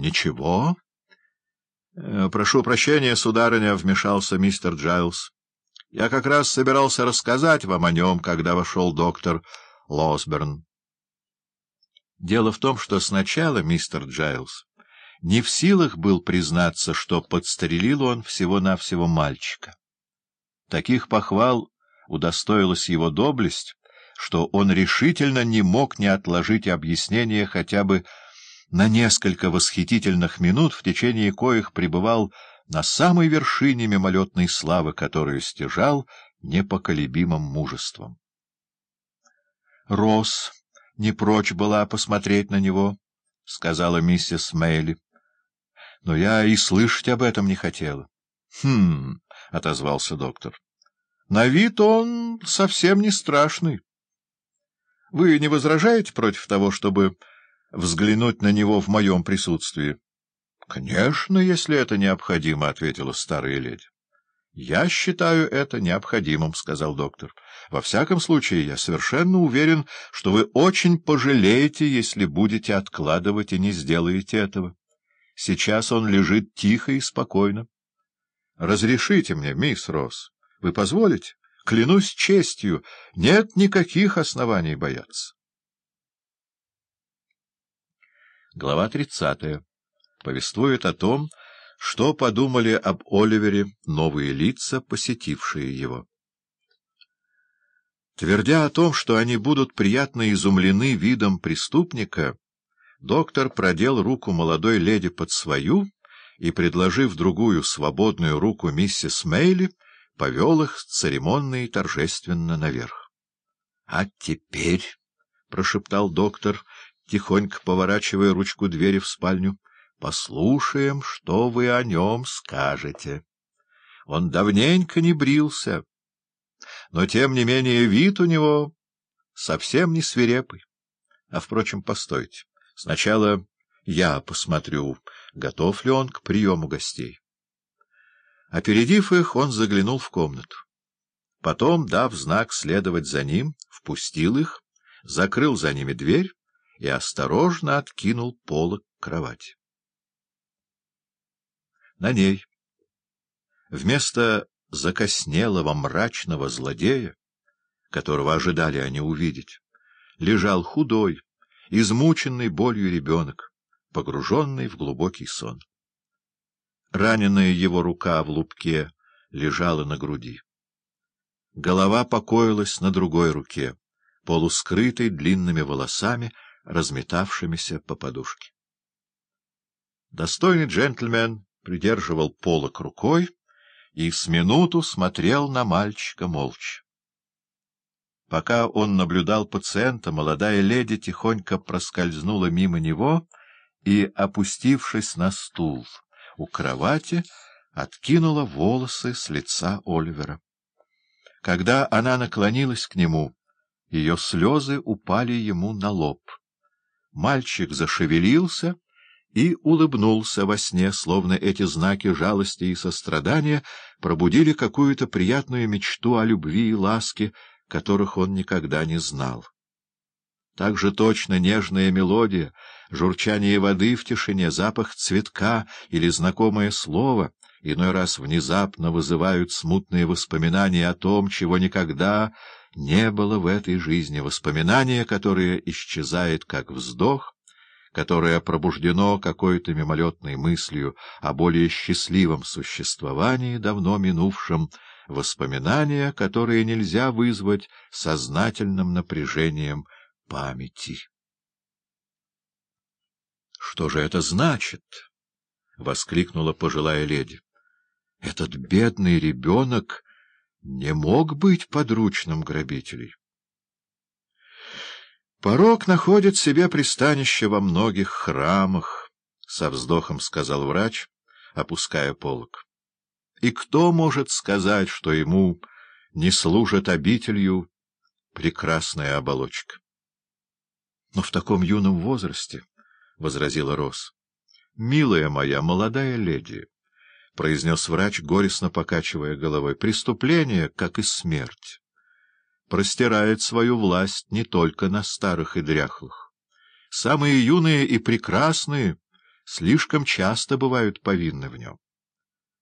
Ничего. Э, — Прошу прощения, сударыня, — вмешался мистер Джайлс. — Я как раз собирался рассказать вам о нем, когда вошел доктор Лосберн. Дело в том, что сначала мистер Джайлс не в силах был признаться, что подстрелил он всего-навсего мальчика. Таких похвал удостоилась его доблесть, что он решительно не мог не отложить объяснение хотя бы на несколько восхитительных минут, в течение коих пребывал на самой вершине мимолетной славы, которую стяжал непоколебимым мужеством. Рос не прочь была посмотреть на него, — сказала миссис Мейли. — Но я и слышать об этом не хотела. — Хм, — отозвался доктор. — На вид он совсем не страшный. Вы не возражаете против того, чтобы взглянуть на него в моем присутствии? — Конечно, если это необходимо, — ответила старая леди. — Я считаю это необходимым, — сказал доктор. — Во всяком случае, я совершенно уверен, что вы очень пожалеете, если будете откладывать и не сделаете этого. Сейчас он лежит тихо и спокойно. — Разрешите мне, мисс Росс, вы позволите? Клянусь честью, нет никаких оснований бояться. Глава тридцатая повествует о том, что подумали об Оливере новые лица, посетившие его. Твердя о том, что они будут приятно изумлены видом преступника, доктор продел руку молодой леди под свою и, предложив другую свободную руку миссис Мейли, повел их церемонно и торжественно наверх. — А теперь, — прошептал доктор, тихонько поворачивая ручку двери в спальню, — послушаем, что вы о нем скажете. Он давненько не брился, но, тем не менее, вид у него совсем не свирепый. А, впрочем, постойте, сначала я посмотрю, готов ли он к приему гостей. Опередив их, он заглянул в комнату. Потом, дав знак следовать за ним, впустил их, закрыл за ними дверь и осторожно откинул полок кровати. На ней, вместо закоснелого мрачного злодея, которого ожидали они увидеть, лежал худой, измученный болью ребенок, погруженный в глубокий сон. Раненая его рука в лупке лежала на груди. Голова покоилась на другой руке, полускрытой длинными волосами, разметавшимися по подушке. Достойный джентльмен придерживал полок рукой и с минуту смотрел на мальчика молча. Пока он наблюдал пациента, молодая леди тихонько проскользнула мимо него и, опустившись на стул, у кровати, откинула волосы с лица Оливера. Когда она наклонилась к нему, ее слезы упали ему на лоб. Мальчик зашевелился и улыбнулся во сне, словно эти знаки жалости и сострадания пробудили какую-то приятную мечту о любви и ласке, которых он никогда не знал. Так же точно нежная мелодия, журчание воды в тишине, запах цветка или знакомое слово иной раз внезапно вызывают смутные воспоминания о том, чего никогда не было в этой жизни, воспоминания, которое исчезает как вздох, которое пробуждено какой-то мимолетной мыслью о более счастливом существовании, давно минувшем, воспоминания, которые нельзя вызвать сознательным напряжением памяти. — Что же это значит? — воскликнула пожилая леди. — Этот бедный ребенок не мог быть подручным грабителей. Порог находит себе пристанище во многих храмах, — со вздохом сказал врач, опуская полог. И кто может сказать, что ему не служит обителью прекрасная оболочка? — Но в таком юном возрасте, — возразила Рос. — Милая моя молодая леди, — произнес врач, горестно покачивая головой, — преступление, как и смерть, простирает свою власть не только на старых и дряхлых. Самые юные и прекрасные слишком часто бывают повинны в нем.